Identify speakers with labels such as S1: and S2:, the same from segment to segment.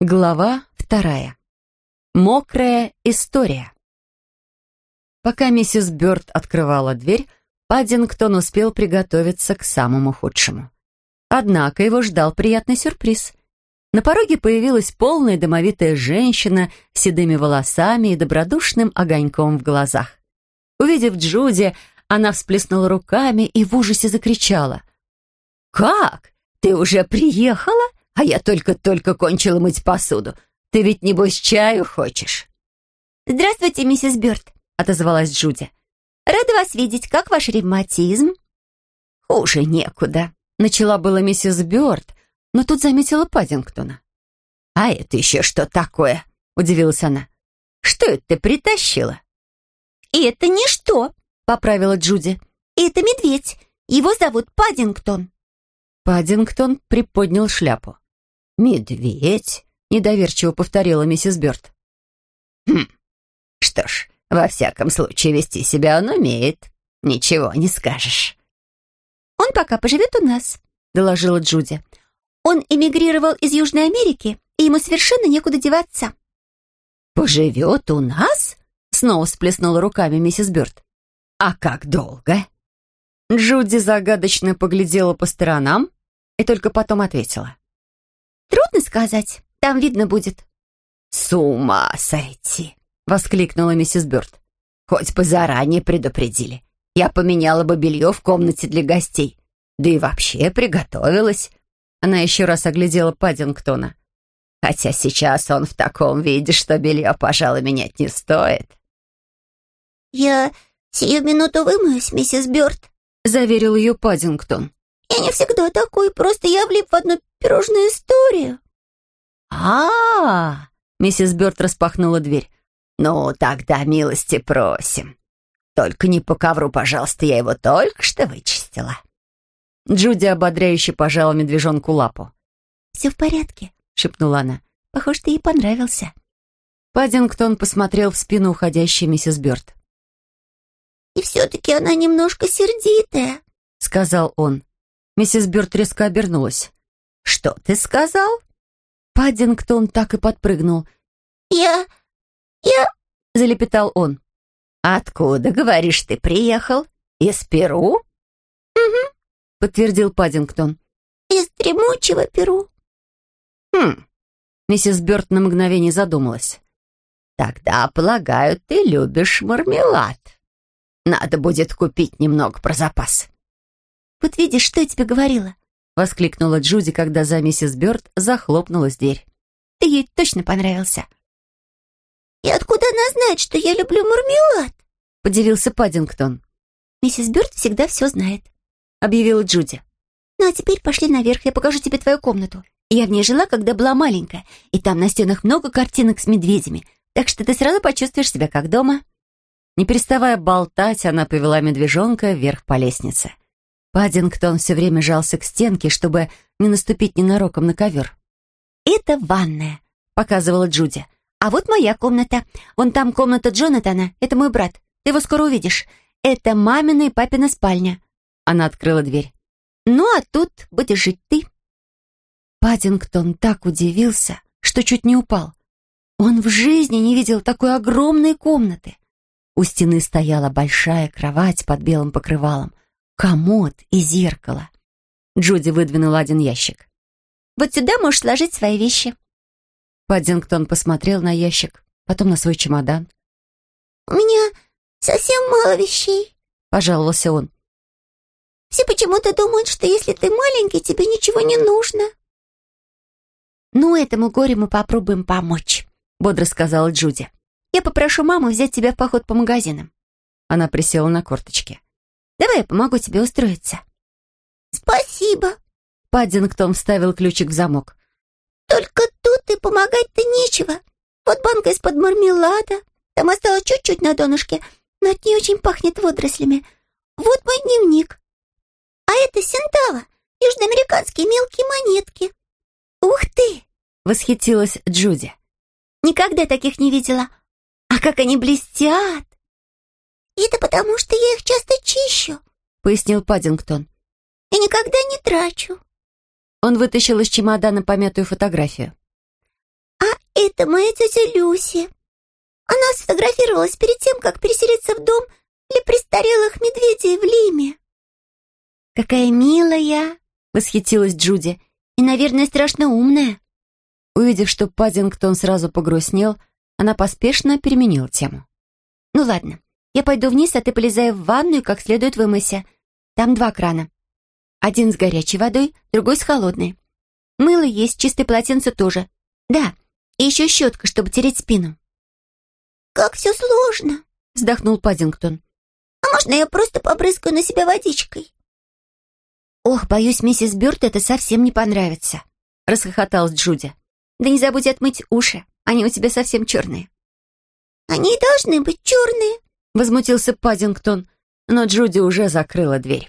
S1: Глава вторая. Мокрая история. Пока миссис Бёрд открывала дверь, Паддингтон успел приготовиться к самому худшему. Однако его ждал приятный сюрприз. На пороге появилась полная домовитая женщина с седыми волосами и добродушным огоньком в глазах. Увидев Джуди, она всплеснула руками и в ужасе закричала. «Как? Ты уже приехала? А я только-только кончила мыть посуду. Ты ведь, небось, чаю хочешь?»
S2: «Здравствуйте, миссис Бёрд», — отозвалась Джуди. «Рада вас видеть. Как ваш ревматизм?»
S1: «Хуже некуда», — начала была миссис Бёрд, но тут заметила Паддингтона. «А это еще что такое?» — удивилась она. «Что это ты притащила?»
S2: «Это ничто», — поправила Джуди. «Это медведь. Его зовут Паддингтон».
S1: Паддингтон приподнял шляпу. «Медведь?» — недоверчиво повторила миссис Бёрд. «Хм, что ж, во всяком случае, вести себя он умеет. Ничего не скажешь».
S2: «Он пока поживет у нас», — доложила Джуди. «Он эмигрировал из Южной Америки, и ему совершенно некуда деваться».
S1: «Поживет у нас?» — снова всплеснула руками миссис Бёрд. «А как долго?» Джуди загадочно поглядела по сторонам и только потом ответила.
S2: «Трудно сказать. Там видно будет».
S1: «С ума сойти!» — воскликнула миссис Бёрд. «Хоть бы заранее предупредили. Я поменяла бы белье в комнате для гостей. Да и вообще приготовилась». Она еще раз оглядела Паддингтона. «Хотя сейчас он в таком виде, что белье, пожалуй, менять не стоит».
S2: «Я сию минуту вымоюсь, миссис Бёрд», — заверил ее Паддингтон. «Я не всегда такой, просто я влип в одну пирожную историю».
S1: «А-а-а!» Миссис Бёрд распахнула дверь. «Ну, тогда милости просим. Только не по ковру, пожалуйста, я его только что вычистила». Джуди ободряюще пожала медвежонку лапу.
S2: «Все в порядке», — шепнула она. «Похоже, ты ей понравился».
S1: Паддингтон посмотрел в спину уходящей миссис Бёрд.
S2: «И все-таки она немножко сердитая», — сказал он.
S1: Миссис Бёрд резко обернулась. «Что ты сказал?» Паддингтон так и подпрыгнул.
S2: «Я... я...»
S1: — залепетал он. «Откуда, говоришь, ты приехал? Из Перу?»
S2: «Угу», —
S1: подтвердил Паддингтон.
S2: «Из дремучего Перу».
S1: «Хм...» — миссис Бёрд на мгновение задумалась. «Тогда, полагаю, ты любишь мармелад. Надо будет купить немного про запас».
S2: «Вот видишь, что я тебе говорила?» — воскликнула Джуди, когда за миссис Бёрд захлопнулась дверь. «Ты ей точно понравился». «И откуда она знает, что я люблю мармелад?» — подивился Паддингтон. «Миссис Бёрд всегда все знает», — объявила Джуди. «Ну а теперь пошли наверх, я покажу тебе твою комнату. Я в ней жила, когда была маленькая, и там на стенах много картинок с медведями, так что ты сразу почувствуешь себя как дома».
S1: Не переставая болтать, она повела медвежонка вверх по лестнице. Паддингтон все время жался к стенке, чтобы не наступить ненароком на ковер.
S2: «Это ванная», — показывала Джуди. «А вот моя комната. Вон там комната Джонатана. Это мой брат. Ты его скоро увидишь. Это мамина и папина спальня».
S1: Она открыла дверь.
S2: «Ну, а тут будешь жить ты».
S1: Паддингтон так удивился, что чуть не упал. Он в жизни не видел такой огромной комнаты. У стены стояла большая кровать под белым покрывалом, комод и зеркало. Джуди выдвинула один ящик.
S2: «Вот сюда можешь сложить свои вещи».
S1: Паддингтон посмотрел на ящик, потом на свой чемодан.
S2: «У меня совсем мало вещей», — пожаловался он. «Все почему-то думают, что если ты маленький, тебе ничего не нужно». «Ну, этому горю мы попробуем помочь», — бодро сказала Джуди. «Я попрошу маму взять тебя в поход по магазинам».
S1: Она присела на корточки.
S2: Давай я помогу тебе устроиться». «Спасибо».
S1: Паддингтон вставил ключик в замок.
S2: «Только тут и помогать-то нечего. Вот банка из-под мармелада. Там осталось чуть-чуть на донышке, но от нее очень пахнет водорослями. Вот мой дневник. А это сентава, южноамериканские мелкие монетки. Ух ты!» — восхитилась Джуди. «Никогда таких не видела. А как они блестят!» «Это потому, что я их часто чищу», — пояснил Паддингтон. «И никогда не трачу».
S1: Он вытащил из чемодана помятую фотографию.
S2: Это моя тетя Люси. Она сфотографировалась перед тем, как переселиться в дом для престарелых медведей в Лиме».
S1: «Какая милая!» — восхитилась Джуди. «И, наверное, страшно умная». Увидев, что Паддингтон сразу погрустнел, она поспешно переменила тему. «Ну ладно, я пойду вниз, а ты полезай в ванную как следует вымойся. Там два крана. Один с горячей водой, другой с холодной. Мыло есть, чистое полотенце тоже. Да, и еще щетка, чтобы тереть спину».
S2: «Как все сложно!»
S1: — вздохнул Паддингтон.
S2: «А можно я просто побрызгаю на себя водичкой?»
S1: «Ох, боюсь, миссис Бёрд это совсем не понравится», — расхохоталась Джуди. «Да не забудь отмыть уши, они у тебя совсем черные».
S2: «Они должны быть черные», —
S1: возмутился Паддингтон, но Джуди уже закрыла дверь.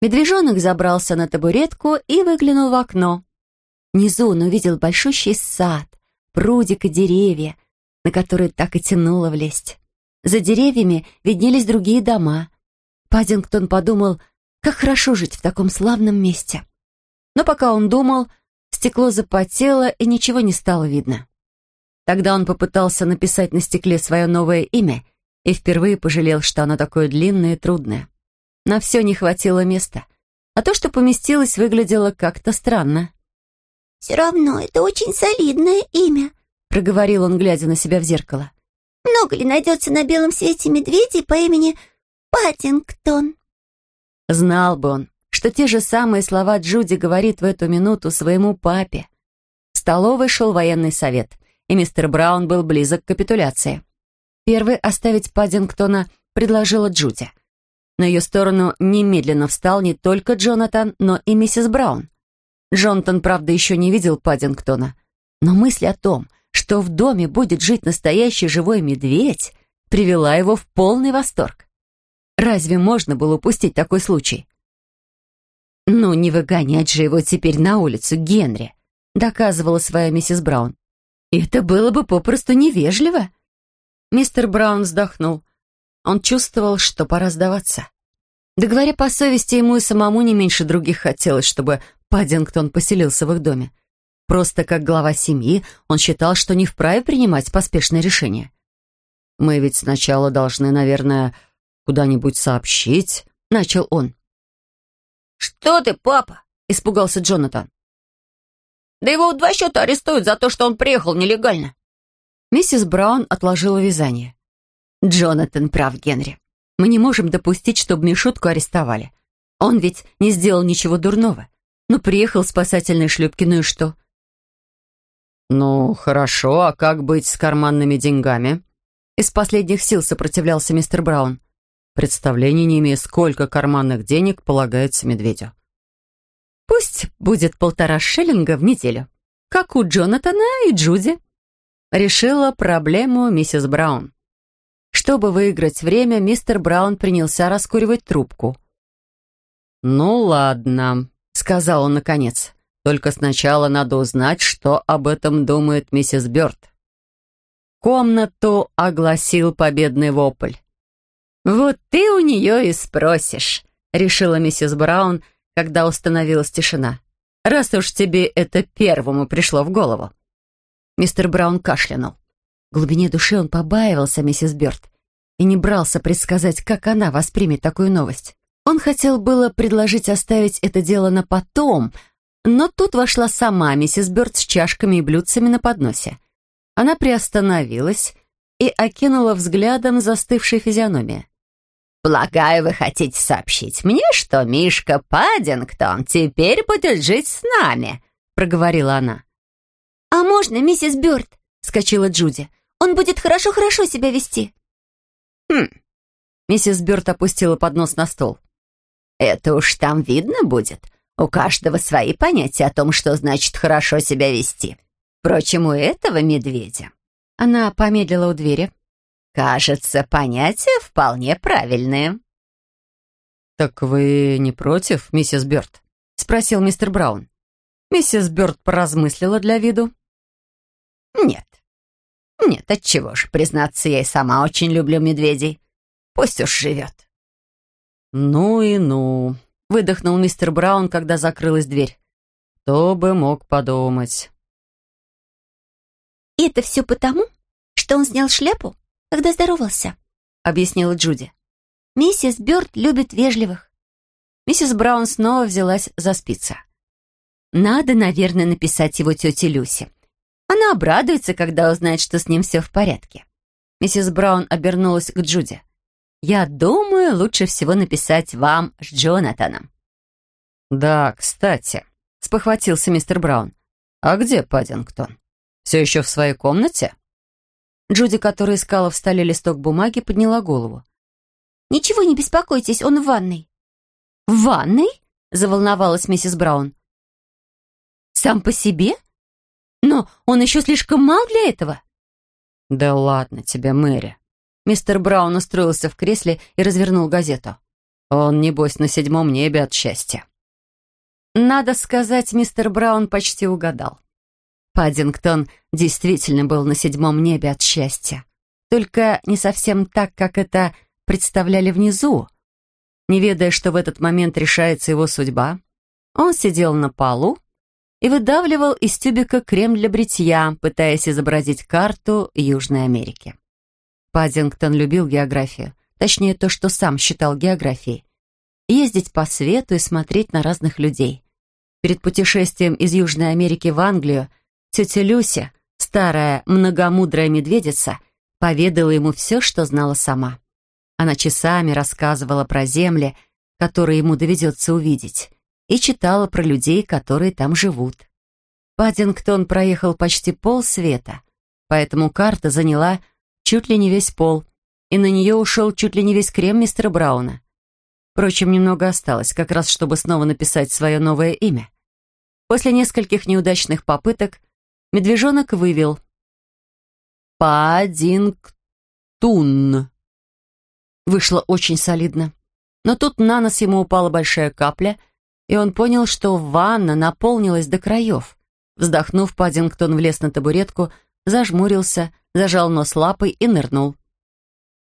S1: Медвежонок забрался на табуретку и выглянул в окно. Внизу он увидел большущий сад, прудик и деревья, на которые так и тянуло влезть. За деревьями виднелись другие дома. Паддингтон подумал, как хорошо жить в таком славном месте. Но пока он думал, стекло запотело, и ничего не стало видно. Тогда он попытался написать на стекле свое новое имя и впервые пожалел, что оно такое длинное и трудное. На все не хватило места, а то, что поместилось, выглядело как-то странно.
S2: «Все равно это очень солидное имя», —
S1: проговорил он, глядя на себя в зеркало.
S2: «Много ли найдется на белом свете медведей по имени Паттингтон?»
S1: Знал бы он, что те же самые слова Джуди говорит в эту минуту своему папе. В столовой шел военный совет, и мистер Браун был близок к капитуляции. Первый оставить Паддингтона предложила Джуди. На ее сторону немедленно встал не только Джонатан, но и миссис Браун. Джонатан, правда, еще не видел Паддингтона, но мысль о том, что в доме будет жить настоящий живой медведь, привела его в полный восторг. Разве можно было упустить такой случай? «Ну, не выгонять же его теперь на улицу, Генри», доказывала своя миссис Браун. «Это было бы попросту невежливо». Мистер Браун вздохнул. Он чувствовал, что пора сдаваться. Да говоря по совести, ему и самому не меньше других хотелось, чтобы Паддингтон поселился в их доме. Просто как глава семьи он считал, что не вправе принимать поспешные решения. «Мы ведь сначала должны, наверное, куда-нибудь сообщить?» — начал он.
S3: «Что ты, папа?»
S1: — испугался Джонатан.
S3: «Да его в два счета арестуют за то, что он приехал нелегально».
S1: Миссис Браун отложила вязание. «Джонатан прав, Генри. Мы не можем допустить, чтобы Мишутку арестовали. Он ведь не сделал ничего дурного. Ну, приехал в спасательной шлюпке, ну и что?» «Ну, хорошо, а как быть с карманными деньгами?» Из последних сил сопротивлялся мистер Браун. Представления не имею, сколько карманных денег полагается медведю. Пусть будет полтора шиллинга в неделю, как у Джонатана и Джуди. Решила проблему миссис Браун. Чтобы выиграть время, мистер Браун принялся раскуривать трубку. «Ну ладно», — сказал он наконец. «Только сначала надо узнать, что об этом думает миссис Бёрд». Комнату огласил победный вопль. «Вот ты у нее и спросишь», — решила миссис Браун, когда установилась тишина. «Раз уж тебе это первому пришло в голову». Мистер Браун кашлянул. В глубине души он побаивался миссис Бёрд и не брался предсказать, как она воспримет такую новость. Он хотел было предложить оставить это дело на потом, но тут вошла сама миссис Бёрд с чашками и блюдцами на подносе. Она приостановилась и окинула взглядом застывшей физиономии.
S3: «Полагаю, вы хотите сообщить мне, что Мишка Паддингтон теперь будет жить с нами», — проговорила она.
S2: «А можно, миссис Бёрд?» — скачала Джуди. «Он будет хорошо-хорошо себя вести».
S3: «Хм».
S1: Миссис Бёрд опустила поднос на стол.
S3: «Это уж там видно будет. У каждого свои понятия о том, что значит хорошо себя вести. Впрочем, у этого медведя...»
S1: Она помедлила у двери.
S3: Кажется, понятия вполне правильные.
S1: «Так вы не против, миссис Бёрд?» — спросил мистер Браун. Миссис Бёрд поразмыслила для виду.
S3: «Нет. Нет, отчего ж, признаться, я и сама очень люблю медведей. Пусть уж живет».
S1: «Ну и ну», — выдохнул мистер Браун, когда закрылась дверь. «Кто бы мог подумать?»
S2: Это все потому, что он снял шляпу, когда здоровался, объяснила Джуди. Миссис Бёрд любит вежливых.
S1: Миссис Браун снова взялась за спицы. Надо, наверное, написать его тете Люси. Она обрадуется, когда узнает, что с ним все в порядке. Миссис Браун обернулась к Джуди. «Я думаю, лучше всего написать вам с Джонатаном». «Да, кстати», — спохватился мистер Браун. «А где Паддингтон? Все еще в своей комнате?» Джуди, которая искала в столе листок бумаги, подняла голову.
S2: «Ничего не беспокойтесь, он в ванной».
S1: «В ванной?» — заволновалась миссис Браун. «Сам по себе? Но он еще слишком мал для этого». «Да ладно тебе, Мэри». Мистер Браун устроился в кресле и развернул газету. «Он, небось, на седьмом небе от счастья». Надо сказать, мистер Браун почти угадал. Паддингтон действительно был на седьмом небе от счастья. Только не совсем так, как это представляли внизу. Не ведая, что в этот момент решается его судьба, он сидел на полу и выдавливал из тюбика крем для бритья, пытаясь изобразить карту Южной Америки. Паддингтон любил географию, точнее то, что сам считал географией. Ездить по свету и смотреть на разных людей. Перед путешествием из Южной Америки в Англию тетя Люся, старая многомудрая медведица, поведала ему все, что знала сама. Она часами рассказывала про земли, которые ему доведется увидеть, и читала про людей, которые там живут. Паддингтон проехал почти полсвета, поэтому карта заняла чуть ли не весь пол, и на нее ушел чуть ли не весь крем мистера Брауна. Впрочем, немного осталось, как раз чтобы снова написать свое новое имя. После нескольких неудачных попыток медвежонок вывел «Паддингтун». Вышло очень солидно. Но тут на нос ему упала большая капля, и он понял, что ванна наполнилась до краев. Вздохнув, Паддингтон влез на табуретку, зажмурился, зажал нос лапой и нырнул.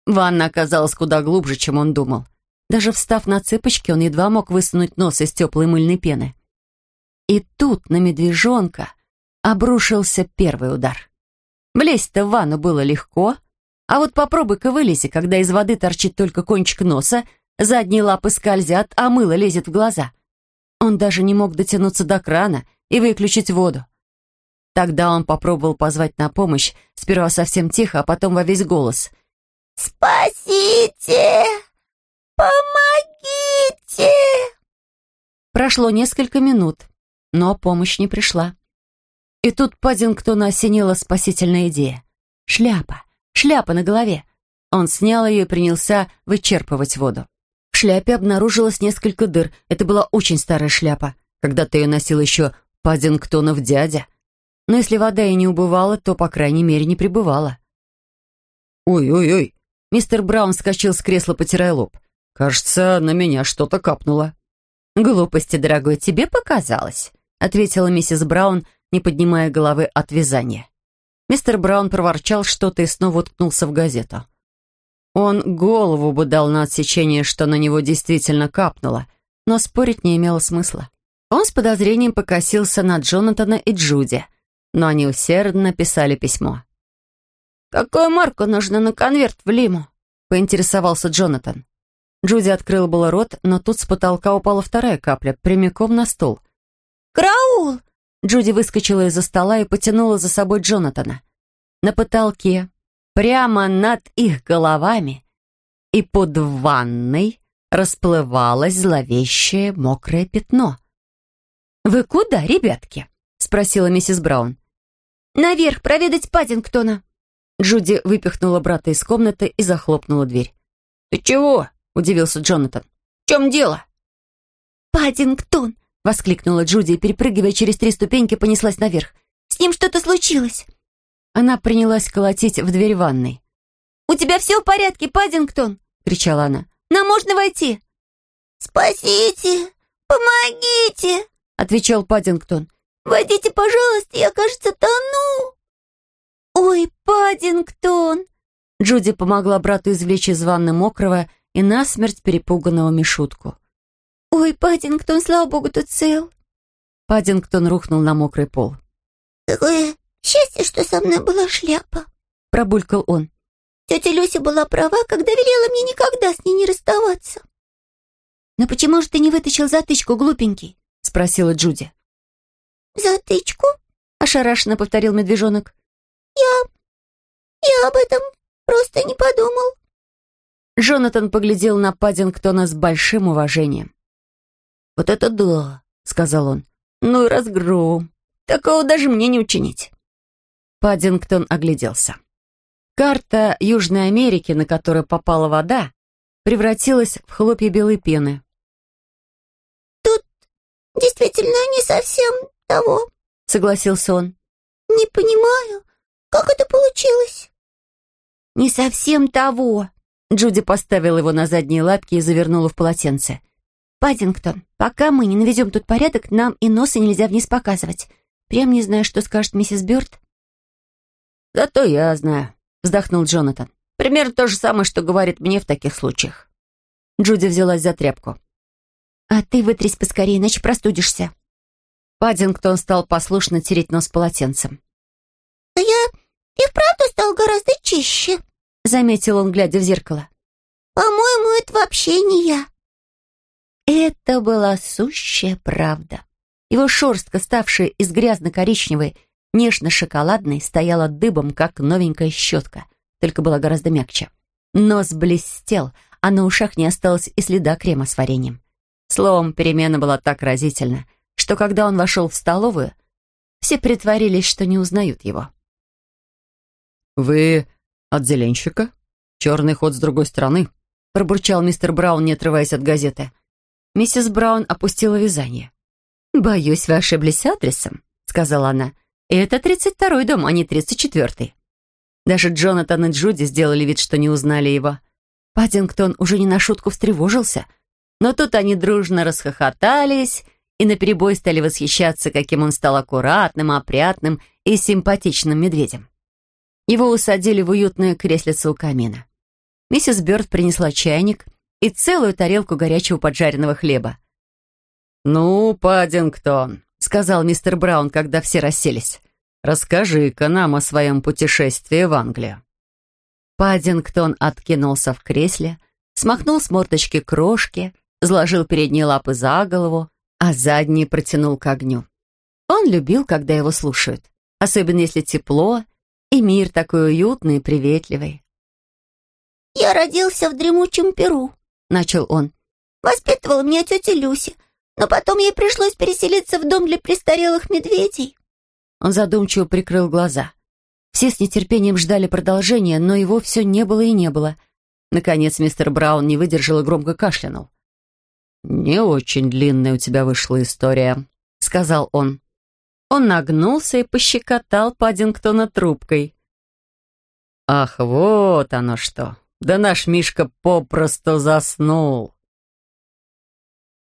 S1: Ванна оказалась куда глубже, чем он думал. Даже встав на цыпочки, он едва мог высунуть нос из теплой мыльной пены. И тут на медвежонка обрушился первый удар. Влезть-то в ванну было легко, а вот попробуй-ка вылези, когда из воды торчит только кончик носа, задние лапы скользят, а мыло лезет в глаза. Он даже не мог дотянуться до крана и выключить воду. Тогда он попробовал позвать на помощь, сперва совсем тихо, а потом во весь голос.
S2: «Спасите! Помогите!»
S1: Прошло несколько минут но помощь не пришла. И тут Паддингтона осенила спасительная идея. Шляпа, шляпа на голове. Он снял ее и принялся вычерпывать воду. Шляпе обнаружилось несколько дыр. Это была очень старая шляпа. Когда-то ее носил еще Паддингтонов дядя. Но если вода и не убывала, то, по крайней мере, не прибывала. «Ой-ой-ой!» Мистер Браун скачал с кресла, потирая лоб. «Кажется, на меня что-то капнуло». «Глупости, дорогой, тебе показалось?» ответила миссис Браун, не поднимая головы от вязания. Мистер Браун проворчал что-то и снова уткнулся в газету. Он голову бы дал на отсечение, что на него действительно капнуло, но спорить не имело смысла. Он с подозрением покосился на Джонатана и Джуди, но они усердно писали письмо. «Какую марку нужно на конверт в Лиму?» — поинтересовался Джонатан. Джуди открыла было рот, но тут с потолка упала вторая капля, прямиком на стол —
S2: «Караул!»
S1: Джуди выскочила из-за стола и потянула за собой Джонатана. На потолке, прямо над их головами и под ванной расплывалось зловещее мокрое пятно. «Вы куда, ребятки?» — спросила миссис Браун.
S2: «Наверх, проведать Паддингтона».
S1: Джуди выпихнула брата из комнаты и захлопнула дверь.
S3: «Ты чего?» — удивился Джонатан. «В чем дело?»
S2: «Паддингтон!
S1: — воскликнула Джуди и, перепрыгивая через три ступеньки, понеслась наверх.
S2: «С ним что-то случилось!»
S1: Она принялась колотить в дверь ванной.
S2: «У тебя все в порядке, Паддингтон?» — кричала она. «Нам можно войти!» «Спасите! Помогите!» — отвечал Паддингтон. «Войдите, пожалуйста, я, кажется, тону!» «Ой, Паддингтон!»
S1: Джуди помогла брату извлечь из ванны мокрого и насмерть перепуганного Мишутку.
S2: «Ой, Паддингтон, слава богу, ты цел!»
S1: Паддингтон рухнул на мокрый пол.
S2: «Какое Счастье, что со мной была шляпа», —
S1: пробулькал он.
S2: «Тетя Люся была права, когда велела мне никогда с ней не расставаться».
S1: «Но почему же ты не вытащил затычку, глупенький?» — спросила Джуди.
S2: «Затычку?»
S1: — ошарашенно повторил медвежонок.
S2: «Я... я об этом просто не подумал».
S1: Джонатан поглядел на Паддингтона с большим уважением. «Вот это да!» — сказал он. «Ну и разгром! Такого даже мне не учинить!» Паддингтон огляделся. Карта Южной Америки, на которой попала вода, превратилась в хлопья белой пены.
S2: «Тут действительно не совсем того», — согласился он. «Не понимаю, как это получилось?»
S1: «Не совсем того», — Джуди поставила его на задние лапки и завернула в полотенце. «Паддингтон, пока мы не наведем тут порядок, нам и носа нельзя вниз показывать. Прям не знаю, что скажет миссис Бёрд». «Зато я знаю», — вздохнул Джонатан. «Примерно то же самое, что говорит мне в таких случаях». Джуди взялась за тряпку. «А ты вытрись поскорее, иначе простудишься». Паддингтон стал послушно тереть нос полотенцем.
S2: «Да я и вправду стал гораздо чище», — заметил он, глядя в зеркало. «По-моему, это вообще не я».
S1: Это была сущая правда. Его шерстка, ставшая из грязно-коричневой, нежно-шоколадной, стояла дыбом, как новенькая щетка, только была гораздо мягче. Нос блестел, а на ушах не осталось и следа крема с вареньем. Словом, перемена была так разительна, что когда он вошел в столовую, все притворились, что не узнают его.
S4: «Вы от зеленщика? Черный ход с другой стороны»,
S1: пробурчал мистер Браун, не отрываясь от газеты. Миссис Браун опустила вязание. «Боюсь, вы ошиблись адресом», — сказала она. «Это тридцать второй дом, а не тридцать четвертый». Даже Джонатан и Джуди сделали вид, что не узнали его. Паддингтон уже не на шутку встревожился. Но тут они дружно расхохотались и наперебой стали восхищаться, каким он стал аккуратным, опрятным и симпатичным медведем. Его усадили в уютное креслице у камина. Миссис Бёрд принесла чайник и целую тарелку горячего поджаренного хлеба.
S4: «Ну, Паддингтон», — сказал мистер Браун, когда все расселись, «расскажи-ка нам о своем путешествии в Англию».
S1: Паддингтон откинулся в кресле, смахнул с мордочки крошки, сложил передние лапы за голову, а задние протянул к огню. Он любил, когда его слушают, особенно если тепло, и мир такой уютный и приветливый.
S2: «Я родился в дремучем Перу», начал он. «Воспитывала меня тетя Люся, но потом ей пришлось переселиться в дом для престарелых медведей».
S1: Он задумчиво прикрыл глаза. Все с нетерпением ждали продолжения, но его все не было и не было. Наконец мистер Браун не выдержал и громко кашлянул.
S4: «Не очень длинная у тебя вышла история», — сказал он.
S1: Он нагнулся и пощекотал Паддингтона трубкой.
S4: «Ах, вот оно что! Да наш Мишка попросту заснул.